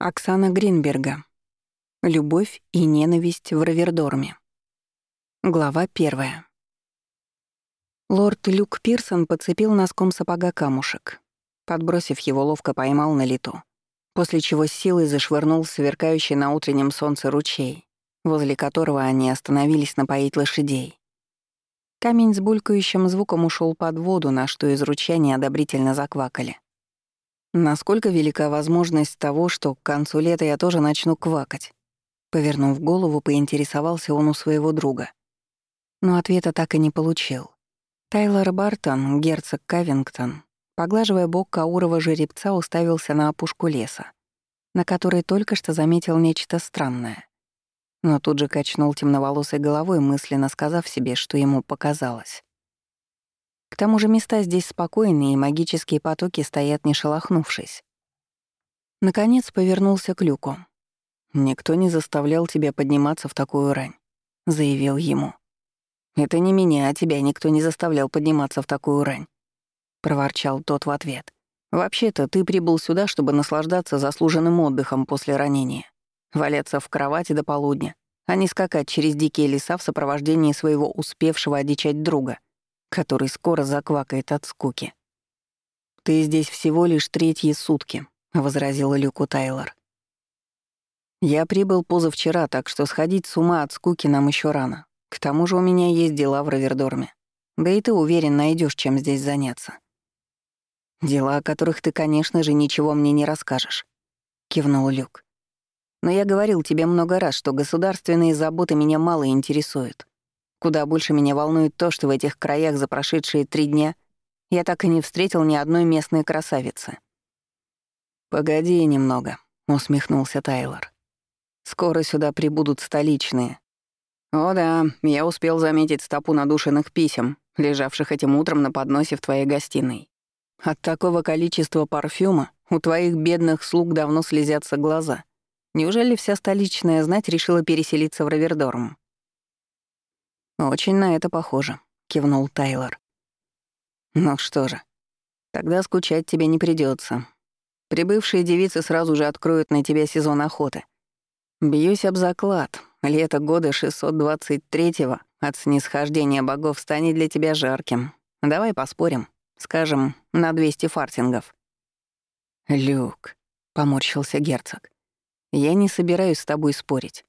Оксана Гринберга. Любовь и ненависть в Равердорме. Глава первая. Лорд Люк Пирсон подцепил носком сапога камушек. Подбросив его, ловко поймал на лету, после чего с силой зашвырнул сверкающий на утреннем солнце ручей, возле которого они остановились напоить лошадей. Камень с булькающим звуком ушел под воду, на что из ручья неодобрительно заквакали. Насколько велика возможность того, что к концу лета я тоже начну квакать? Повернув голову, поинтересовался он у своего друга. Но ответа так и не получил. Тайлор Бартон, герцог Кавингтон, поглаживая бок каурова жеребца, уставился на опушку леса, на которой только что заметил нечто странное. Но тут же качнул темноволосой головой, мысленно сказав себе, что ему показалось. К тому же места здесь спокойные, и магические потоки стоят не шелохнувшись. Наконец повернулся к люку. «Никто не заставлял тебя подниматься в такую рань», — заявил ему. «Это не меня, а тебя никто не заставлял подниматься в такую рань», — проворчал тот в ответ. «Вообще-то ты прибыл сюда, чтобы наслаждаться заслуженным отдыхом после ранения, валяться в кровати до полудня, а не скакать через дикие леса в сопровождении своего успевшего одичать друга» который скоро заквакает от скуки. «Ты здесь всего лишь третьи сутки», — возразила Люку Тайлор. «Я прибыл позавчера, так что сходить с ума от скуки нам еще рано. К тому же у меня есть дела в Равердорме. Да и ты уверен, найдешь, чем здесь заняться». «Дела, о которых ты, конечно же, ничего мне не расскажешь», — кивнул Люк. «Но я говорил тебе много раз, что государственные заботы меня мало интересуют. Куда больше меня волнует то, что в этих краях за прошедшие три дня я так и не встретил ни одной местной красавицы. «Погоди немного», — усмехнулся Тайлор. «Скоро сюда прибудут столичные». «О да, я успел заметить стопу надушенных писем, лежавших этим утром на подносе в твоей гостиной. От такого количества парфюма у твоих бедных слуг давно слезятся глаза. Неужели вся столичная знать решила переселиться в Равердорм?» «Очень на это похоже», — кивнул Тайлор. «Ну что же, тогда скучать тебе не придется. Прибывшие девицы сразу же откроют на тебя сезон охоты. Бьюсь об заклад, лето года 623-го от снисхождения богов станет для тебя жарким. Давай поспорим, скажем, на 200 фартингов». «Люк», — поморщился герцог, — «я не собираюсь с тобой спорить.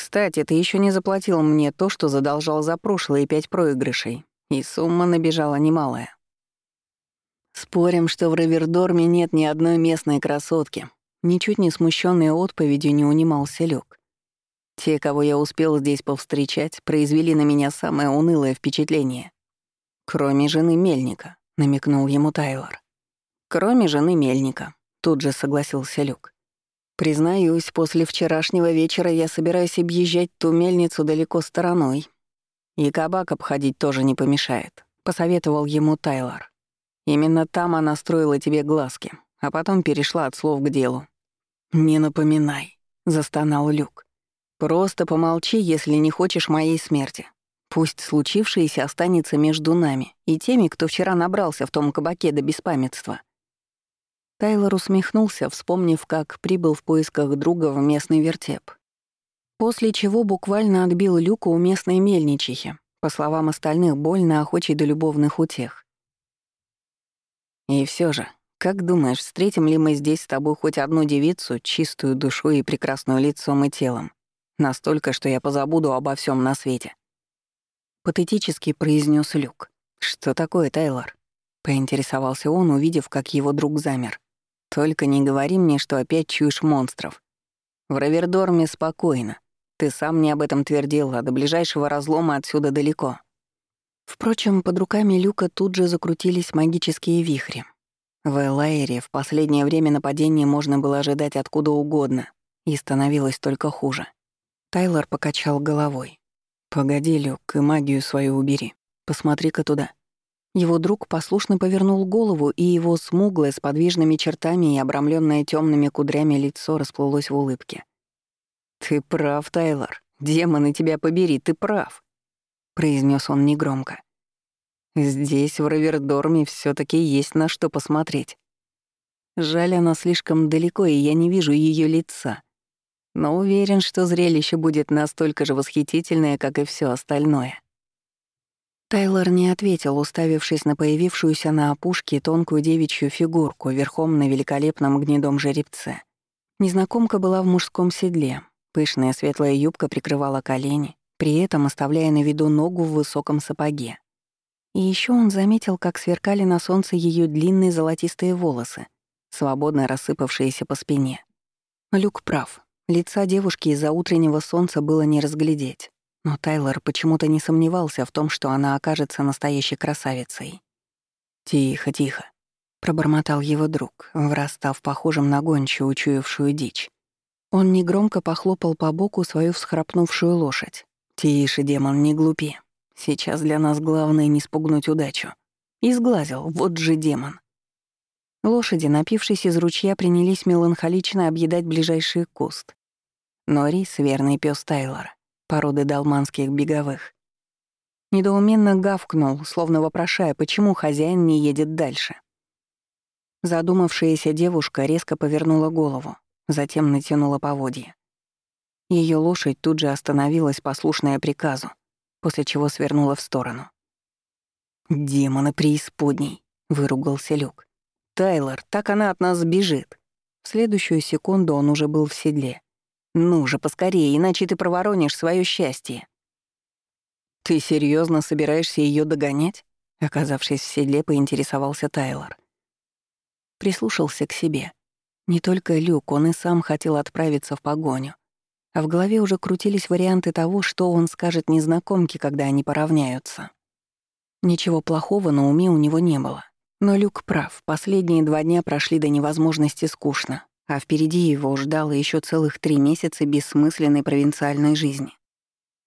Кстати, ты еще не заплатил мне то, что задолжал за прошлые пять проигрышей, и сумма набежала немалая. Спорим, что в Равердорме нет ни одной местной красотки. Ничуть не смущенный отповедью не унимался Люк. Те, кого я успел здесь повстречать, произвели на меня самое унылое впечатление. Кроме жены Мельника, намекнул ему Тайлор. Кроме жены Мельника, тут же согласился Люк. Признаюсь, после вчерашнего вечера я собираюсь объезжать ту мельницу далеко стороной. И кабак обходить тоже не помешает, посоветовал ему Тайлор. Именно там она строила тебе глазки, а потом перешла от слов к делу. «Не напоминай», — застонал Люк. «Просто помолчи, если не хочешь моей смерти. Пусть случившееся останется между нами и теми, кто вчера набрался в том кабаке до беспамятства. Тайлор усмехнулся, вспомнив, как прибыл в поисках друга в местный вертеп. После чего буквально отбил люку у местной мельничихи, по словам остальных, больно охочей до любовных утех. И все же, как думаешь, встретим ли мы здесь с тобой хоть одну девицу, чистую душой и прекрасную лицом и телом, настолько, что я позабуду обо всем на свете? Патетически произнес Люк. «Что такое, Тайлор?» — поинтересовался он, увидев, как его друг замер. Только не говори мне, что опять чуешь монстров. В Равердорме спокойно. Ты сам мне об этом твердил, а до ближайшего разлома отсюда далеко. Впрочем, под руками Люка тут же закрутились магические вихри. В Элайре в последнее время нападение можно было ожидать откуда угодно, и становилось только хуже. Тайлор покачал головой. «Погоди, Люк, и магию свою убери. Посмотри-ка туда». Его друг послушно повернул голову, и его смуглое с подвижными чертами и обрамленное темными кудрями лицо расплылось в улыбке. «Ты прав, Тайлор. Демоны тебя побери, ты прав», — произнес он негромко. «Здесь, в Равердорме, все таки есть на что посмотреть». Жаль, она слишком далеко, и я не вижу ее лица. Но уверен, что зрелище будет настолько же восхитительное, как и все остальное. Тайлор не ответил, уставившись на появившуюся на опушке тонкую девичью фигурку верхом на великолепном гнедом жеребце. Незнакомка была в мужском седле. Пышная светлая юбка прикрывала колени, при этом оставляя на виду ногу в высоком сапоге. И еще он заметил, как сверкали на солнце ее длинные золотистые волосы, свободно рассыпавшиеся по спине. Люк прав. Лица девушки из-за утреннего солнца было не разглядеть. Но Тайлор почему-то не сомневался в том, что она окажется настоящей красавицей. «Тихо, тихо», — пробормотал его друг, враз став похожим на гончую, учуявшую дичь. Он негромко похлопал по боку свою всхрапнувшую лошадь. «Тише, демон, не глупи. Сейчас для нас главное не спугнуть удачу». И сглазил, вот же демон. Лошади, напившись из ручья, принялись меланхолично объедать ближайший куст. Но Рис, верный пес Тайлора, породы далманских беговых. Недоуменно гавкнул, словно вопрошая, почему хозяин не едет дальше. Задумавшаяся девушка резко повернула голову, затем натянула поводья. Ее лошадь тут же остановилась, послушная приказу, после чего свернула в сторону. «Демоны преисподней!» — выругался Люк. «Тайлор, так она от нас сбежит!» В следующую секунду он уже был в седле ну же, поскорее, иначе ты проворонишь свое счастье. Ты серьезно собираешься ее догонять? Оказавшись в седле, поинтересовался Тайлор. Прислушался к себе. Не только Люк, он и сам хотел отправиться в погоню. А в голове уже крутились варианты того, что он скажет незнакомке, когда они поравняются. Ничего плохого на уме у него не было. Но Люк прав, последние два дня прошли до невозможности скучно а впереди его ждало еще целых три месяца бессмысленной провинциальной жизни.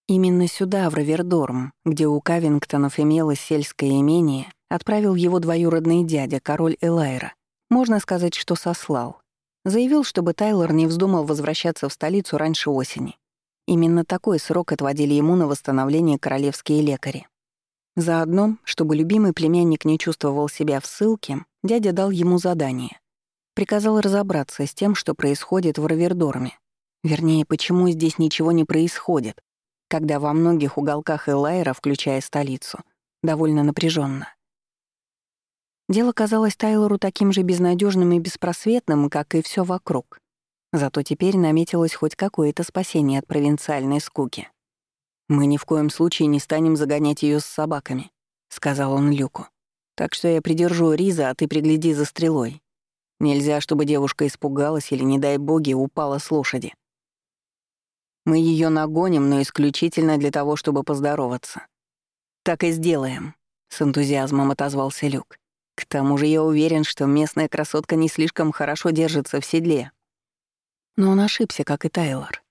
Именно сюда, в Равердорм, где у Кавингтонов имелось сельское имение, отправил его двоюродный дядя, король Элайра. Можно сказать, что сослал. Заявил, чтобы Тайлор не вздумал возвращаться в столицу раньше осени. Именно такой срок отводили ему на восстановление королевские лекари. Заодно, чтобы любимый племянник не чувствовал себя в ссылке, дядя дал ему задание Приказал разобраться с тем, что происходит в Равердорме. Вернее, почему здесь ничего не происходит, когда во многих уголках Элайра, включая столицу, довольно напряженно. Дело казалось Тайлору таким же безнадежным и беспросветным, как и все вокруг. Зато теперь наметилось хоть какое-то спасение от провинциальной скуки. «Мы ни в коем случае не станем загонять ее с собаками», — сказал он Люку. «Так что я придержу Риза, а ты пригляди за стрелой. Нельзя, чтобы девушка испугалась или, не дай боги, упала с лошади. Мы ее нагоним, но исключительно для того, чтобы поздороваться. Так и сделаем, с энтузиазмом отозвался Люк. К тому же я уверен, что местная красотка не слишком хорошо держится в седле. Но он ошибся, как и Тайлор.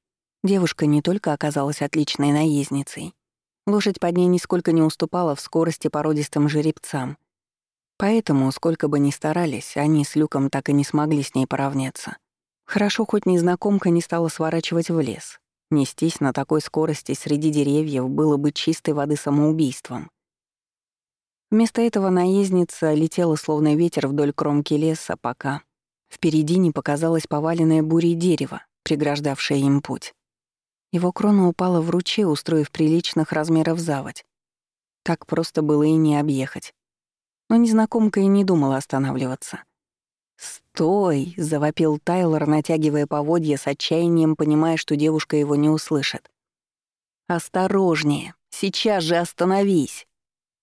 Девушка не только оказалась отличной наездницей. Лошадь под ней нисколько не уступала в скорости породистым жеребцам, Поэтому, сколько бы ни старались, они с Люком так и не смогли с ней поравняться. Хорошо, хоть незнакомка не стала сворачивать в лес. Нестись на такой скорости среди деревьев было бы чистой воды самоубийством. Вместо этого наездница летела словно ветер вдоль кромки леса, пока впереди не показалось поваленное бурей дерево, преграждавшее им путь. Его крона упала в ручей, устроив приличных размеров заводь. Так просто было и не объехать но незнакомка и не думала останавливаться. «Стой!» — завопил Тайлор, натягивая поводья с отчаянием, понимая, что девушка его не услышит. «Осторожнее! Сейчас же остановись!»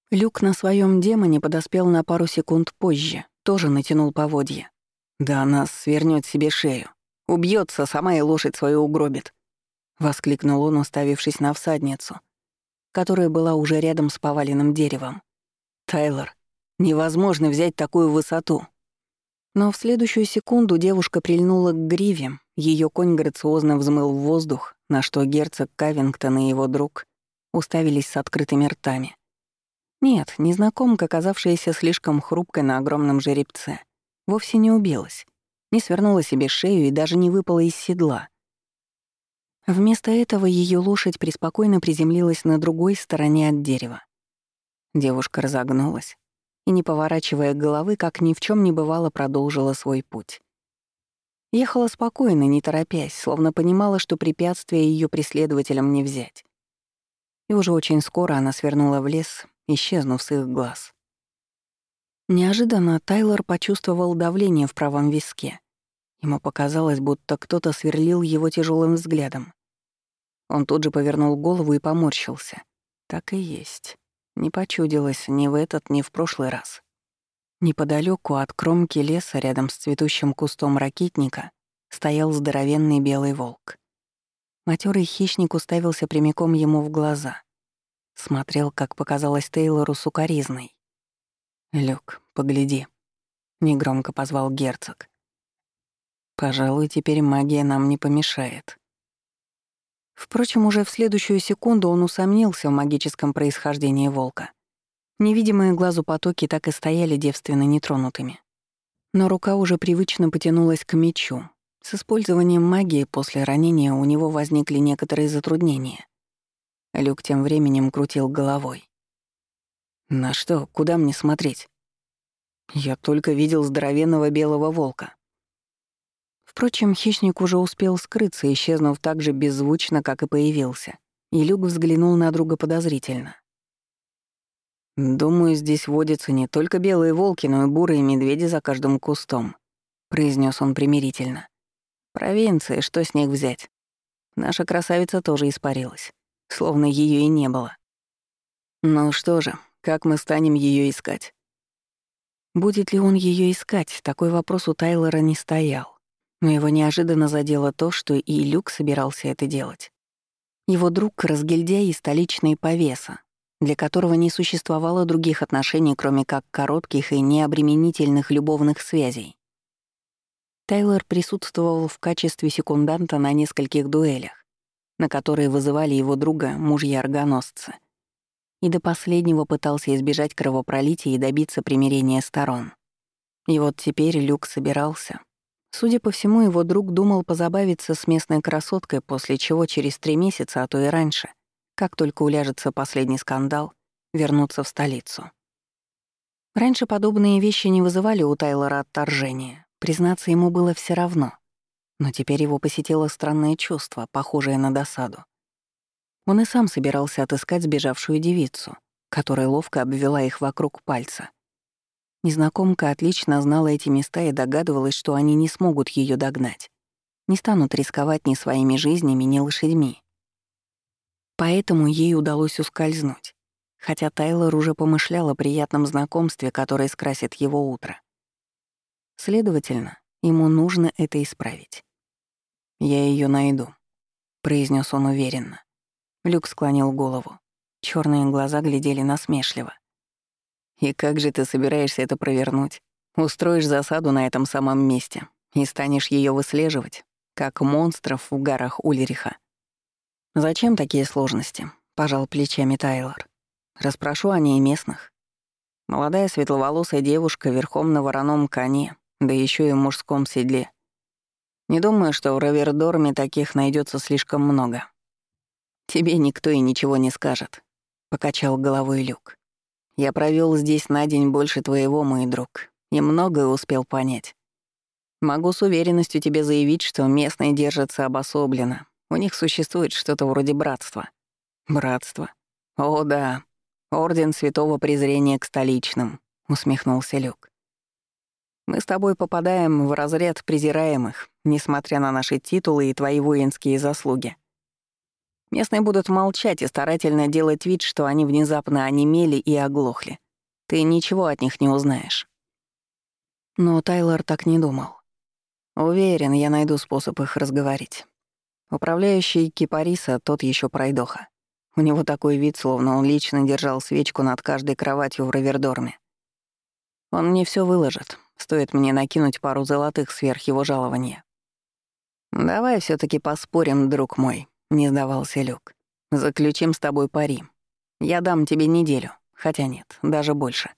Люк на своем демоне подоспел на пару секунд позже, тоже натянул поводья. «Да она свернет себе шею. Убьется, сама и лошадь свою угробит», — воскликнул он, уставившись на всадницу, которая была уже рядом с поваленным деревом. «Тайлор, Невозможно взять такую высоту. Но в следующую секунду девушка прильнула к гриве, ее конь грациозно взмыл в воздух, на что герцог Кавингтон и его друг уставились с открытыми ртами. Нет, незнакомка, оказавшаяся слишком хрупкой на огромном жеребце, вовсе не убилась, не свернула себе шею и даже не выпала из седла. Вместо этого ее лошадь преспокойно приземлилась на другой стороне от дерева. Девушка разогнулась, и, не поворачивая головы, как ни в чем не бывало, продолжила свой путь. Ехала спокойно, не торопясь, словно понимала, что препятствия ее преследователям не взять. И уже очень скоро она свернула в лес, исчезнув с их глаз. Неожиданно Тайлор почувствовал давление в правом виске. Ему показалось, будто кто-то сверлил его тяжелым взглядом. Он тут же повернул голову и поморщился. Так и есть. Не почудилось ни в этот, ни в прошлый раз. Неподалеку от кромки леса, рядом с цветущим кустом ракитника, стоял здоровенный белый волк. Матерый хищник уставился прямиком ему в глаза. Смотрел, как показалось Тейлору, сукоризной. «Люк, погляди», — негромко позвал герцог. «Пожалуй, теперь магия нам не помешает». Впрочем, уже в следующую секунду он усомнился в магическом происхождении волка. Невидимые глазу потоки так и стояли девственно нетронутыми. Но рука уже привычно потянулась к мечу. С использованием магии после ранения у него возникли некоторые затруднения. Люк тем временем крутил головой. «На что? Куда мне смотреть?» «Я только видел здоровенного белого волка». Впрочем, хищник уже успел скрыться, исчезнув так же беззвучно, как и появился. И Люк взглянул на друга подозрительно. «Думаю, здесь водятся не только белые волки, но и бурые медведи за каждым кустом», — произнес он примирительно. «Провинции, что с них взять? Наша красавица тоже испарилась, словно ее и не было. Ну что же, как мы станем ее искать?» Будет ли он ее искать, такой вопрос у Тайлора не стоял. Но его неожиданно задело то, что и Люк собирался это делать. Его друг — разгильдяй и столичный повеса, для которого не существовало других отношений, кроме как коротких и необременительных любовных связей. Тайлор присутствовал в качестве секунданта на нескольких дуэлях, на которые вызывали его друга мужья-оргоносцы, и до последнего пытался избежать кровопролития и добиться примирения сторон. И вот теперь Люк собирался. Судя по всему, его друг думал позабавиться с местной красоткой, после чего через три месяца, а то и раньше, как только уляжется последний скандал, вернуться в столицу. Раньше подобные вещи не вызывали у Тайлора отторжения. Признаться, ему было все равно. Но теперь его посетило странное чувство, похожее на досаду. Он и сам собирался отыскать сбежавшую девицу, которая ловко обвела их вокруг пальца. Незнакомка отлично знала эти места и догадывалась, что они не смогут ее догнать. Не станут рисковать ни своими жизнями, ни лошадьми. Поэтому ей удалось ускользнуть, хотя Тайлор уже помышлял о приятном знакомстве, которое скрасит его утро. Следовательно, ему нужно это исправить. «Я ее найду», — произнес он уверенно. Люк склонил голову. Черные глаза глядели насмешливо. «И как же ты собираешься это провернуть? Устроишь засаду на этом самом месте и станешь ее выслеживать, как монстров в горах Ульриха?» «Зачем такие сложности?» — пожал плечами Тайлор. «Распрошу о ней местных. Молодая светловолосая девушка верхом на вороном коне, да еще и в мужском седле. Не думаю, что в Равердорме таких найдется слишком много. Тебе никто и ничего не скажет», — покачал головой Люк. «Я провел здесь на день больше твоего, мой друг, и многое успел понять. Могу с уверенностью тебе заявить, что местные держатся обособленно, у них существует что-то вроде братства. Братство? О, да. Орден святого презрения к столичным, усмехнулся Люк. Мы с тобой попадаем в разряд презираемых, несмотря на наши титулы и твои воинские заслуги. Местные будут молчать и старательно делать вид, что они внезапно онемели и оглохли. Ты ничего от них не узнаешь. Но Тайлор так не думал. Уверен, я найду способ их разговорить. Управляющий кипариса тот еще пройдоха. У него такой вид, словно он лично держал свечку над каждой кроватью в Равердорме. Он мне все выложит, стоит мне накинуть пару золотых сверх его жалования. «Давай все таки поспорим, друг мой», — не сдавался Люк. «Заключим с тобой пари. Я дам тебе неделю, хотя нет, даже больше.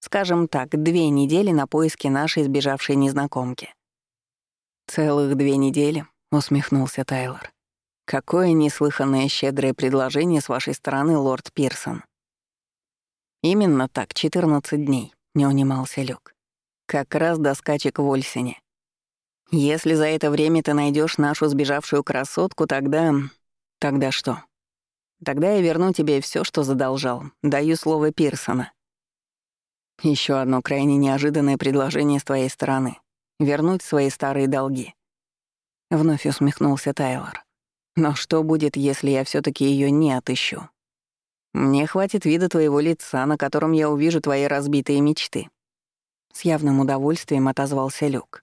Скажем так, две недели на поиски нашей сбежавшей незнакомки». «Целых две недели?» усмехнулся Тайлор. Какое неслыханное щедрое предложение с вашей стороны, лорд Пирсон. Именно так, 14 дней, — не унимался Люк. «Как раз до скачек в Ольсене. Если за это время ты найдешь нашу сбежавшую красотку, тогда... Тогда что? Тогда я верну тебе все, что задолжал. Даю слово Пирсона. Еще одно крайне неожиданное предложение с твоей стороны. Вернуть свои старые долги. Вновь усмехнулся Тайлор. Но что будет, если я все таки ее не отыщу? Мне хватит вида твоего лица, на котором я увижу твои разбитые мечты. С явным удовольствием отозвался Люк.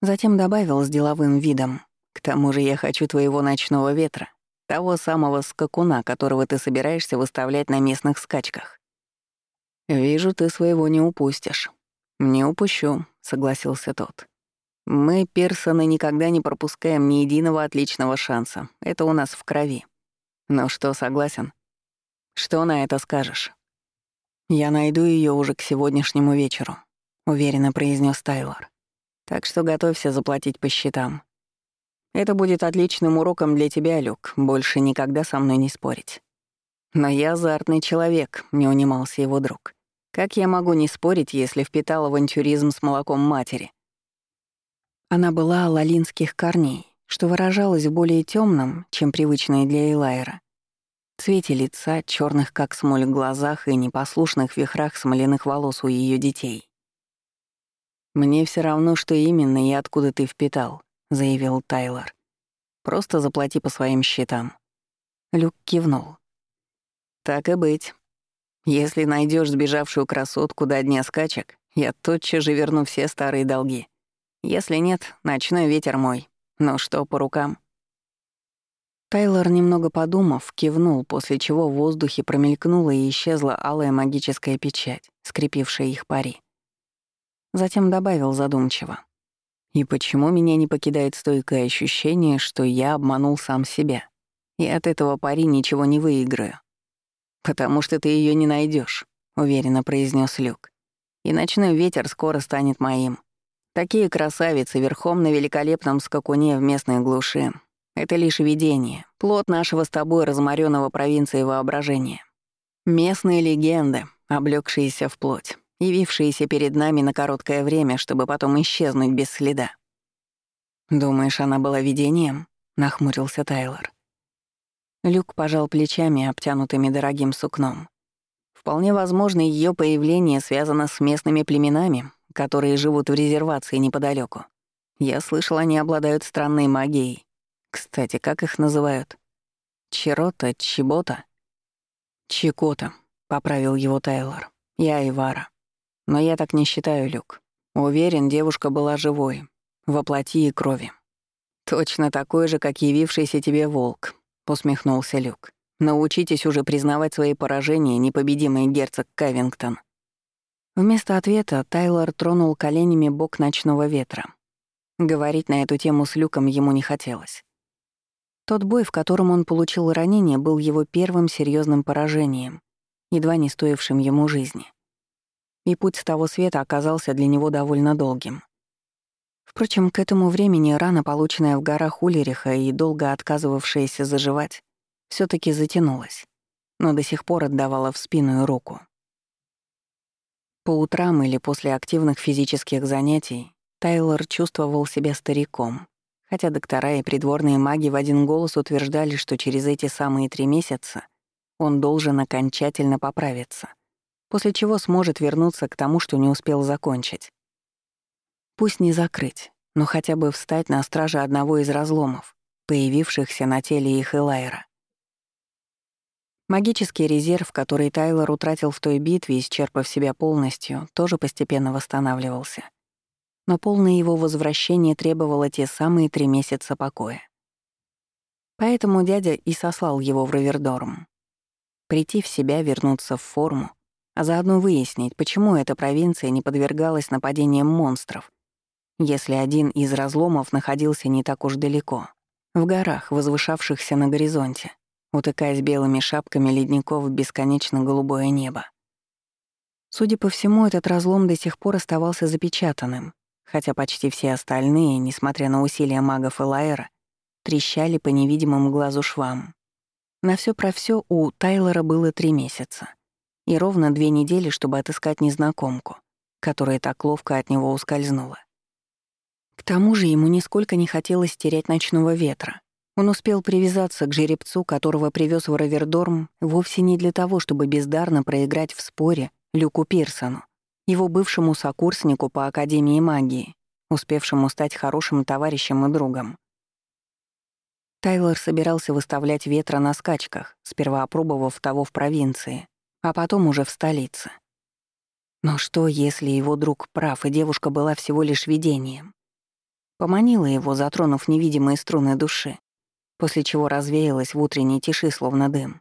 Затем добавил с деловым видом. К тому же я хочу твоего ночного ветра, того самого скакуна, которого ты собираешься выставлять на местных скачках. Вижу, ты своего не упустишь. Не упущу, согласился тот. Мы, персоны, никогда не пропускаем ни единого отличного шанса. Это у нас в крови. Ну что, согласен? Что на это скажешь? Я найду ее уже к сегодняшнему вечеру, уверенно произнес Тайлор. Так что готовься заплатить по счетам. Это будет отличным уроком для тебя, Люк, больше никогда со мной не спорить. Но я азартный человек, не унимался его друг. Как я могу не спорить, если впитал авантюризм с молоком матери? Она была лалинских корней, что выражалось в более темном, чем привычное для Элайра. Цвете лица, черных как смоль глазах и непослушных вихрах смоляных волос у ее детей. «Мне все равно, что именно и откуда ты впитал», — заявил Тайлор. «Просто заплати по своим счетам». Люк кивнул. «Так и быть. Если найдешь сбежавшую красотку до дня скачек, я тотчас же верну все старые долги. Если нет, ночной ветер мой. Ну что, по рукам?» Тайлор, немного подумав, кивнул, после чего в воздухе промелькнула и исчезла алая магическая печать, скрепившая их пари. Затем добавил задумчиво. «И почему меня не покидает стойкое ощущение, что я обманул сам себя, и от этого пари ничего не выиграю?» «Потому что ты ее не найдешь, уверенно произнес Люк. «И ночной ветер скоро станет моим. Такие красавицы верхом на великолепном скакуне в местной глуши — это лишь видение, плод нашего с тобой разморенного провинции воображения. Местные легенды, облегшиеся в плоть, явившиеся перед нами на короткое время, чтобы потом исчезнуть без следа. «Думаешь, она была видением?» — нахмурился Тайлор. Люк пожал плечами, обтянутыми дорогим сукном. Вполне возможно, ее появление связано с местными племенами, которые живут в резервации неподалеку. Я слышал, они обладают странной магией. Кстати, как их называют? Чирота, Чибота? Чикота, поправил его Тайлор. Я Ивара. Но я так не считаю, Люк. Уверен, девушка была живой, во плоти и крови. Точно такой же, как явившийся тебе волк, усмехнулся Люк. Научитесь уже признавать свои поражения, непобедимый герцог Кавингтон. Вместо ответа Тайлор тронул коленями бок ночного ветра. Говорить на эту тему с Люком ему не хотелось. Тот бой, в котором он получил ранение, был его первым серьезным поражением, едва не стоившим ему жизни. И путь с того света оказался для него довольно долгим. Впрочем, к этому времени рана, полученная в горах Улериха и долго отказывавшаяся заживать, все таки затянулась, но до сих пор отдавала в спину и руку. По утрам или после активных физических занятий Тайлор чувствовал себя стариком, хотя доктора и придворные маги в один голос утверждали, что через эти самые три месяца он должен окончательно поправиться, после чего сможет вернуться к тому, что не успел закончить. Пусть не закрыть, но хотя бы встать на страже одного из разломов, появившихся на теле их Элайра. Магический резерв, который Тайлор утратил в той битве, исчерпав себя полностью, тоже постепенно восстанавливался. Но полное его возвращение требовало те самые три месяца покоя. Поэтому дядя и сослал его в Равердорм. Прийти в себя, вернуться в форму, а заодно выяснить, почему эта провинция не подвергалась нападениям монстров, если один из разломов находился не так уж далеко, в горах, возвышавшихся на горизонте утыкаясь белыми шапками ледников в бесконечно голубое небо. Судя по всему, этот разлом до сих пор оставался запечатанным, хотя почти все остальные, несмотря на усилия магов Элайера, трещали по невидимым глазу швам. На все про все у Тайлора было три месяца. И ровно две недели, чтобы отыскать незнакомку, которая так ловко от него ускользнула. К тому же ему нисколько не хотелось терять ночного ветра. Он успел привязаться к жеребцу, которого привез в Равердорм, вовсе не для того, чтобы бездарно проиграть в споре Люку Пирсону, его бывшему сокурснику по Академии магии, успевшему стать хорошим товарищем и другом. Тайлор собирался выставлять ветра на скачках, сперва опробовав того в провинции, а потом уже в столице. Но что, если его друг прав, и девушка была всего лишь видением? Поманила его, затронув невидимые струны души, после чего развеялась в утренней тиши, словно дым.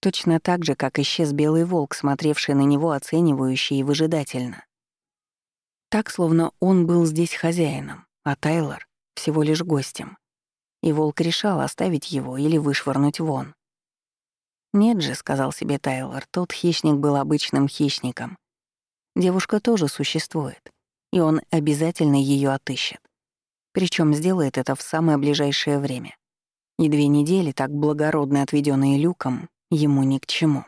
Точно так же, как исчез белый волк, смотревший на него оценивающе и выжидательно. Так, словно он был здесь хозяином, а Тайлор — всего лишь гостем. И волк решал, оставить его или вышвырнуть вон. «Нет же», — сказал себе Тайлор, — «тот хищник был обычным хищником. Девушка тоже существует, и он обязательно ее отыщет. Причем сделает это в самое ближайшее время. И две недели, так благородно отведенные люком, ему ни к чему.